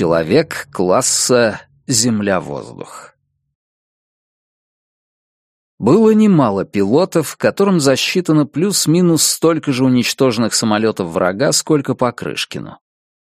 Человек класса «Земля-воздух». Было немало пилотов, которым засчитано плюс-минус столько же уничтоженных самолетов врага, сколько по Крышкину.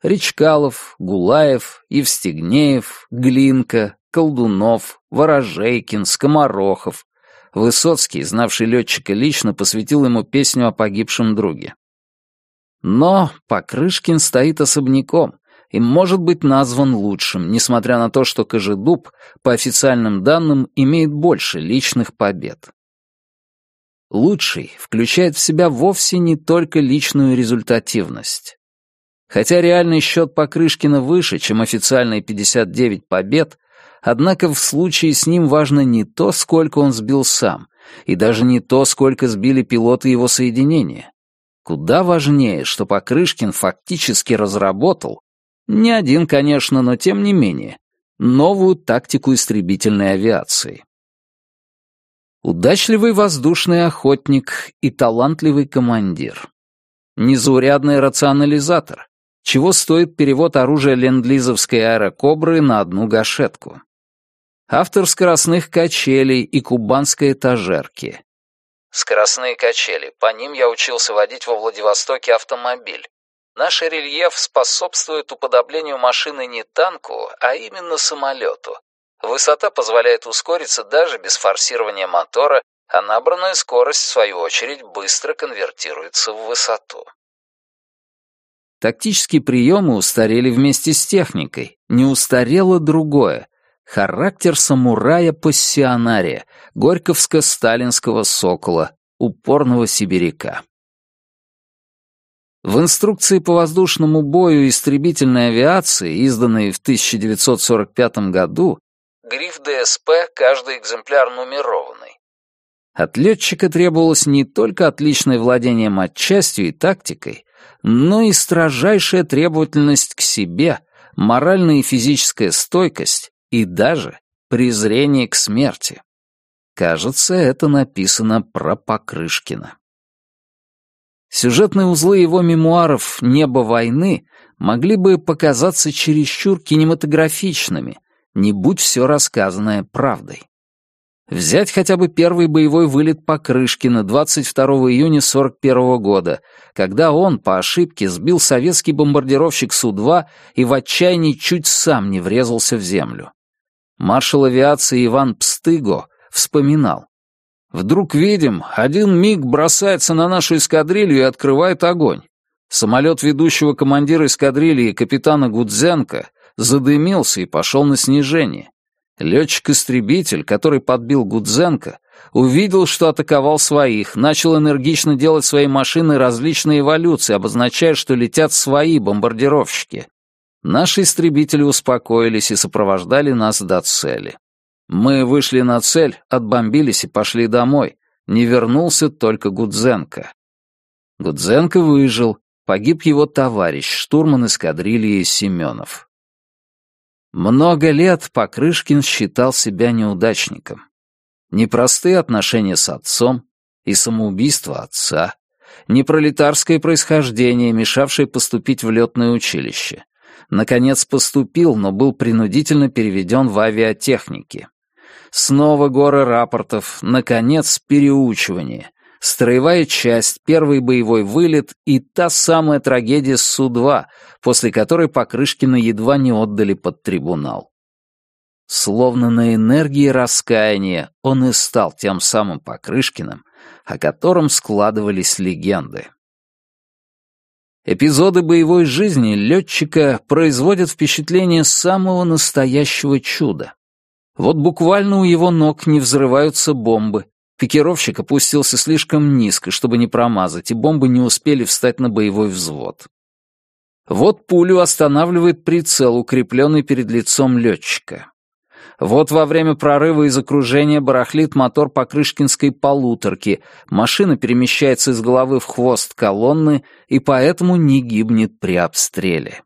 Речкалов, Гулаев, Евстигнеев, Глинка, Колдунов, Ворожейкин, Скоморохов. Высоцкий, знавший летчика лично, посвятил ему песню о погибшем друге. Но Покрышкин стоит особняком и может быть назван лучшим, несмотря на то, что Кожедуб, по официальным данным, имеет больше личных побед. Лучший включает в себя вовсе не только личную результативность. Хотя реальный счет Покрышкина выше, чем официальные 59 побед, однако в случае с ним важно не то, сколько он сбил сам, и даже не то, сколько сбили пилоты его соединения. Куда важнее, что Покрышкин фактически разработал, не один, конечно, но тем не менее, новую тактику истребительной авиации. Удачливый воздушный охотник и талантливый командир. Незаурядный рационализатор, чего стоит перевод оружия ленд-лизовской аэрокобры на одну гашетку. Автор скоростных качелей и кубанской этажерки. Скоростные качели, по ним я учился водить во Владивостоке автомобиль. Наш рельеф способствует уподоблению машины не танку, а именно самолету. Высота позволяет ускориться даже без форсирования мотора, а набранная скорость, в свою очередь, быстро конвертируется в высоту. Тактические приемы устарели вместе с техникой. Не устарело другое. Характер самурая-пассионария, горьковско-сталинского сокола, упорного сибиряка. В инструкции по воздушному бою истребительной авиации, изданной в 1945 году, гриф ДСП каждый экземпляр нумерованный. От летчика требовалось не только отличное владение матчастью и тактикой, но и строжайшая требовательность к себе, моральная и физическая стойкость и даже презрение к смерти. Кажется, это написано про Покрышкина. Сюжетные узлы его мемуаров «Небо войны» могли бы показаться чересчур кинематографичными, не будь все рассказанное правдой. Взять хотя бы первый боевой вылет Покрышкина 22 июня 41 года, когда он по ошибке сбил советский бомбардировщик Су-2 и в отчаянии чуть сам не врезался в землю. Маршал авиации Иван Пстыго вспоминал. Вдруг видим, один миг бросается на нашу эскадрилью и открывает огонь. Самолет ведущего командира эскадрильи капитана Гудзенко задымился и пошел на снижение. Летчик-истребитель, который подбил Гудзенко, увидел, что атаковал своих, начал энергично делать своей машиной различные эволюции, обозначая, что летят свои бомбардировщики. Наши истребители успокоились и сопровождали нас до цели. Мы вышли на цель, отбомбились и пошли домой. Не вернулся только Гудзенко. Гудзенко выжил, погиб его товарищ, штурман эскадрильи Семенов. Много лет Покрышкин считал себя неудачником. Непростые отношения с отцом и самоубийство отца, непролетарское происхождение, мешавшее поступить в летное училище. Наконец поступил, но был принудительно переведен в авиатехники. Снова горы рапортов, наконец, переучивание. Строевая часть, первый боевой вылет и та самая трагедия с Су-2, после которой Покрышкина едва не отдали под трибунал. Словно на энергии раскаяния он и стал тем самым Покрышкиным, о котором складывались легенды. Эпизоды боевой жизни летчика производят впечатление самого настоящего чуда. Вот буквально у его ног не взрываются бомбы. Пикировщик опустился слишком низко, чтобы не промазать, и бомбы не успели встать на боевой взвод. Вот пулю останавливает прицел, укрепленный перед лицом летчика. Вот во время прорыва из окружения барахлит мотор покрышкинской полуторки, машина перемещается из головы в хвост колонны и поэтому не гибнет при обстреле.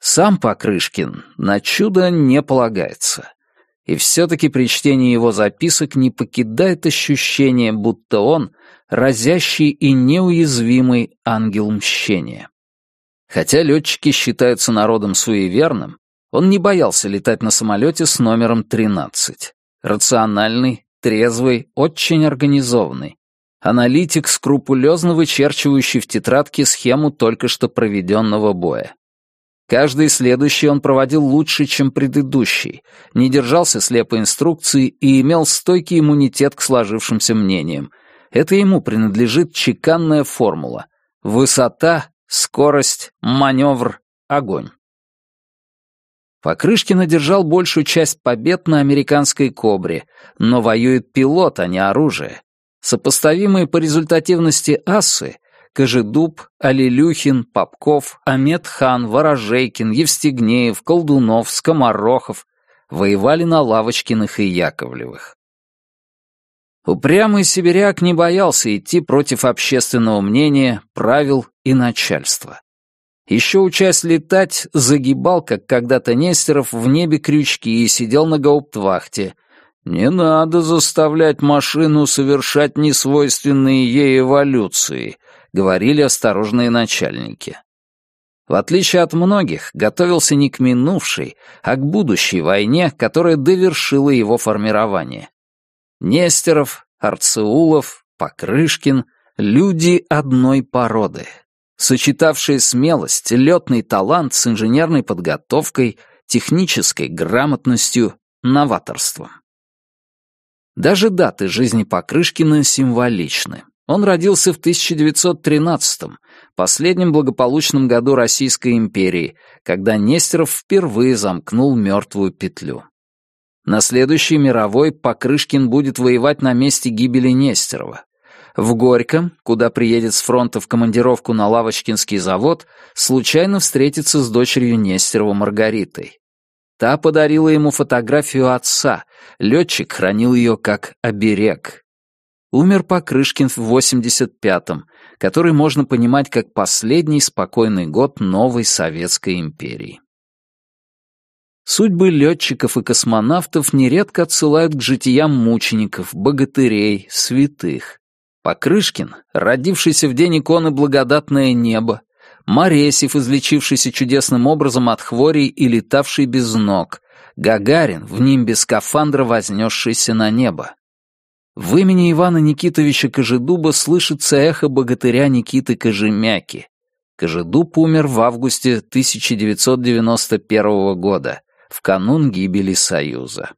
Сам Покрышкин на чудо не полагается. И все-таки при чтении его записок не покидает ощущение, будто он — разящий и неуязвимый ангел мщения. Хотя летчики считаются народом суеверным, он не боялся летать на самолете с номером 13. Рациональный, трезвый, очень организованный. Аналитик, скрупулезно вычерчивающий в тетрадке схему только что проведенного боя. Каждый следующий он проводил лучше, чем предыдущий, не держался слепой инструкции и имел стойкий иммунитет к сложившимся мнениям. Это ему принадлежит чеканная формула. Высота, скорость, маневр, огонь. Покрышкин одержал большую часть побед на американской «Кобре», но воюет пилот, а не оружие. Сопоставимые по результативности асы — Кожедуб, Алилюхин, Попков, Аметхан, Ворожейкин, Евстигнеев, Колдунов, Скоморохов — воевали на Лавочкиных и Яковлевых. Упрямый сибиряк не боялся идти против общественного мнения, правил и начальства. Еще учась летать, загибал, как когда-то Нестеров, в небе крючки и сидел на гауптвахте. Не надо заставлять машину совершать несвойственные ей эволюции, говорили осторожные начальники. В отличие от многих, готовился не к минувшей, а к будущей войне, которая довершила его формирование. Нестеров, Арцеулов, Покрышкин — люди одной породы, сочетавшие смелость, летный талант с инженерной подготовкой, технической грамотностью, новаторством. Даже даты жизни Покрышкина символичны. Он родился в 1913-м, последнем благополучном году Российской империи, когда Нестеров впервые замкнул мертвую петлю. На следующей мировой Покрышкин будет воевать на месте гибели Нестерова. В Горьком, куда приедет с фронта в командировку на Лавочкинский завод, случайно встретится с дочерью Нестерова Маргаритой. Та подарила ему фотографию отца, летчик хранил ее как оберег. Умер Покрышкин в 85-м, который можно понимать как последний спокойный год новой Советской империи. Судьбы летчиков и космонавтов нередко отсылают к житиям мучеников, богатырей, святых. Покрышкин, родившийся в день иконы «Благодатное небо», Моресев, излечившийся чудесным образом от хворей и летавший без ног, Гагарин, в нимбе скафандра, вознесшийся на небо. В имени Ивана Никитовича Кожедуба слышится эхо богатыря Никиты Кожемяки. Кожедуб умер в августе 1991 года, в канун гибели Союза.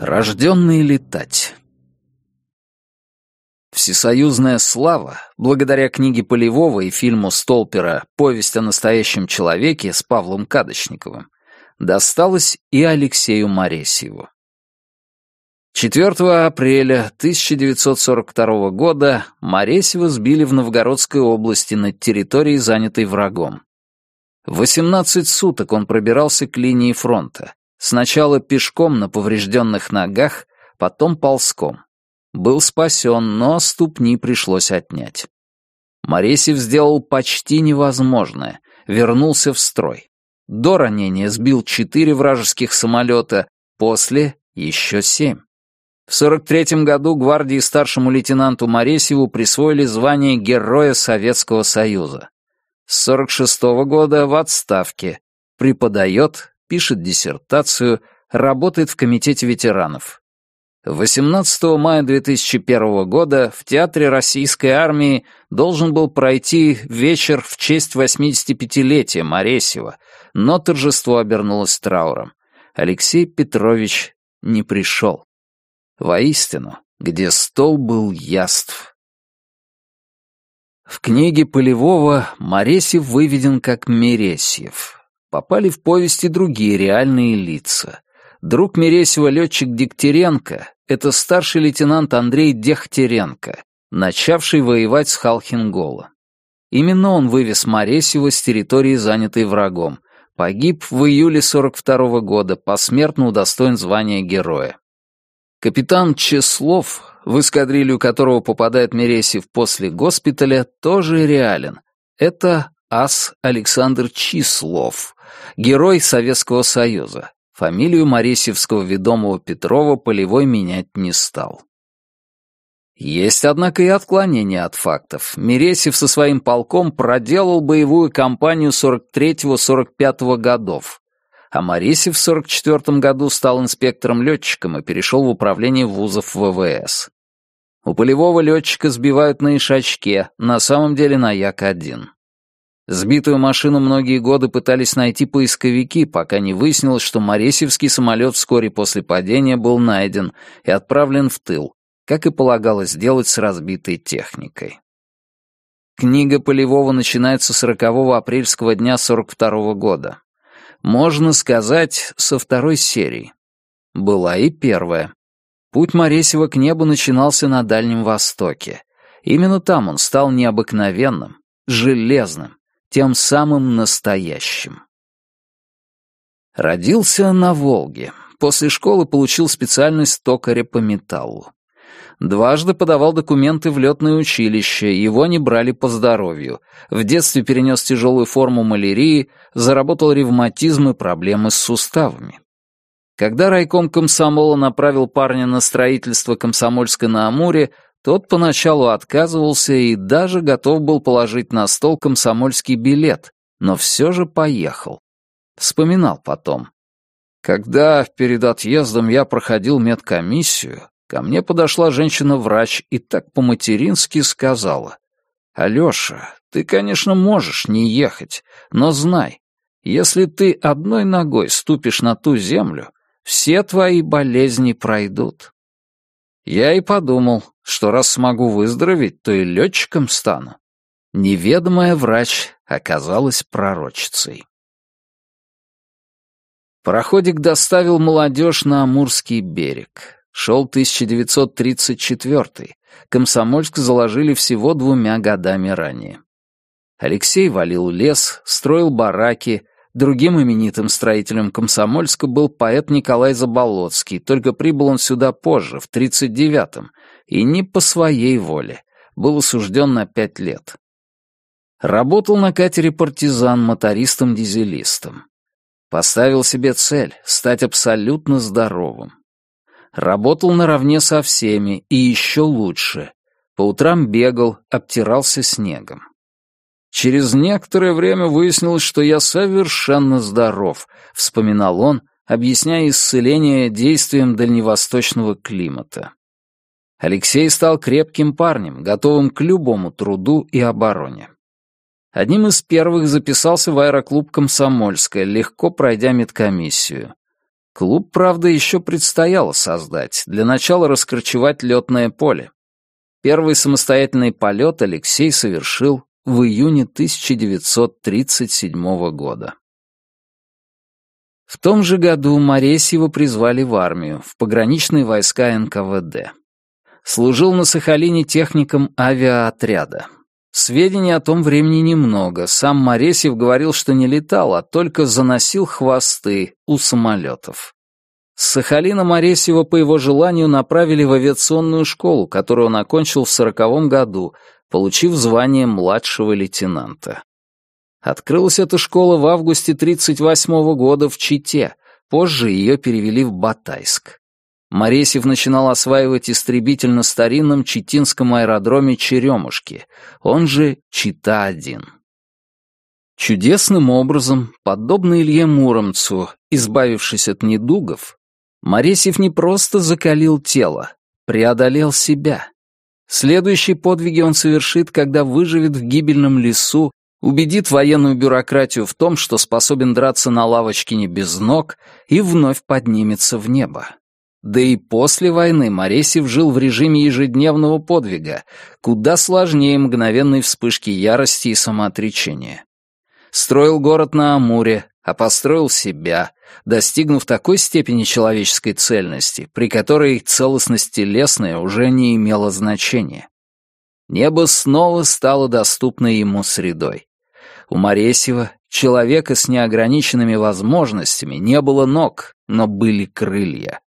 Рожденный летать. Всесоюзная слава, благодаря книге Полевого и фильму Столпера «Повесть о настоящем человеке» с Павлом Кадочниковым, досталась и Алексею Моресьеву. 4 апреля 1942 года Моресьева сбили в Новгородской области на территории, занятой врагом. 18 суток он пробирался к линии фронта. Сначала пешком на поврежденных ногах, потом ползком. Был спасен, но ступни пришлось отнять. Моресев сделал почти невозможное, вернулся в строй. До ранения сбил четыре вражеских самолета, после — еще семь. В 43 году гвардии старшему лейтенанту Моресеву присвоили звание Героя Советского Союза. С 46 -го года в отставке. Преподает, пишет диссертацию, работает в Комитете ветеранов. 18 мая 2001 года в Театре Российской Армии должен был пройти вечер в честь 85-летия Моресева, но торжество обернулось трауром. Алексей Петрович не пришел. Воистину, где стол был яств. В книге Полевого Моресев выведен как Мересьев попали в повести другие реальные лица. Друг Мересева летчик Дегтяренко — это старший лейтенант Андрей Дегтяренко, начавший воевать с Халхингола. Именно он вывез Моресева с территории, занятой врагом. Погиб в июле 42 -го года, посмертно удостоен звания героя. Капитан Чеслов, в эскадрилью которого попадает Мересев после госпиталя, тоже реален. Это ас Александр Числов, герой Советского Союза. Фамилию Моресьевского ведомого Петрова Полевой менять не стал. Есть, однако, и отклонения от фактов. Мересев со своим полком проделал боевую кампанию 43-45 годов, а Моресев в 44 году стал инспектором-летчиком и перешел в управление вузов ВВС. У полевого летчика сбивают на Ишачке, на самом деле на Як-1. Сбитую машину многие годы пытались найти поисковики, пока не выяснилось, что Моресевский самолет вскоре после падения был найден и отправлен в тыл, как и полагалось делать с разбитой техникой. Книга Полевого начинается 40 апрельского дня 42 -го года. Можно сказать, со второй серии. Была и первая. Путь Моресева к небу начинался на Дальнем Востоке. Именно там он стал необыкновенным, железным, тем самым настоящим. Родился на Волге. После школы получил специальность токаря по металлу. Дважды подавал документы в летное училище, его не брали по здоровью. В детстве перенес тяжелую форму малярии, заработал ревматизм и проблемы с суставами. Когда райком комсомола направил парня на строительство Комсомольска на Амуре, тот поначалу отказывался и даже готов был положить на стол комсомольский билет, но все же поехал. Вспоминал потом. Когда перед отъездом я проходил медкомиссию, Ко мне подошла женщина-врач и так по-матерински сказала. «Алёша, ты, конечно, можешь не ехать, но знай, если ты одной ногой ступишь на ту землю, все твои болезни пройдут». Я и подумал, что раз смогу выздороветь, то и летчиком стану. Неведомая врач оказалась пророчицей. Пароходик доставил молодежь на Амурский берег. Шел 1934 Комсомольск заложили всего двумя годами ранее. Алексей валил лес, строил бараки. Другим именитым строителем Комсомольска был поэт Николай Заболоцкий, только прибыл он сюда позже, в 39-м, и не по своей воле. Был осужден на пять лет. Работал на катере «Партизан» мотористом-дизелистом. Поставил себе цель — стать абсолютно здоровым. Работал наравне со всеми и еще лучше. По утрам бегал, обтирался снегом. Через некоторое время выяснилось, что я совершенно здоров, вспоминал он, объясняя исцеление действием дальневосточного климата. Алексей стал крепким парнем, готовым к любому труду и обороне. Одним из первых записался в аэроклуб «Комсомольская», легко пройдя медкомиссию. Клуб, правда, еще предстояло создать, для начала раскорчевать летное поле. Первый самостоятельный полет Алексей совершил в июне 1937 года. В том же году Моресьева призвали в армию, в пограничные войска НКВД. Служил на Сахалине техником авиаотряда. Сведений о том времени немного. Сам Моресьев говорил, что не летал, а только заносил хвосты у самолетов. С Сахалина Моресьева по его желанию направили в авиационную школу, которую он окончил в сороковом году, получив звание младшего лейтенанта. Открылась эта школа в августе 1938 года в Чите, позже ее перевели в Батайск. Моресьев начинал осваивать истребитель на старинном читинском аэродроме Черемушки, он же Чита-1. Чудесным образом, подобно Илье Муромцу, избавившись от недугов, Моресьев не просто закалил тело, преодолел себя. Следующие подвиги он совершит, когда выживет в гибельном лесу, убедит военную бюрократию в том, что способен драться на лавочке не без ног и вновь поднимется в небо. Да и после войны Моресев жил в режиме ежедневного подвига, куда сложнее мгновенной вспышки ярости и самоотречения. Строил город на Амуре, а построил себя, достигнув такой степени человеческой цельности, при которой целостность телесная уже не имела значения. Небо снова стало доступно ему средой. У Моресева, человека с неограниченными возможностями, не было ног, но были крылья.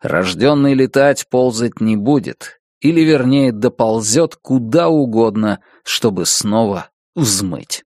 Рожденный летать ползать не будет, или, вернее, доползет куда угодно, чтобы снова взмыть.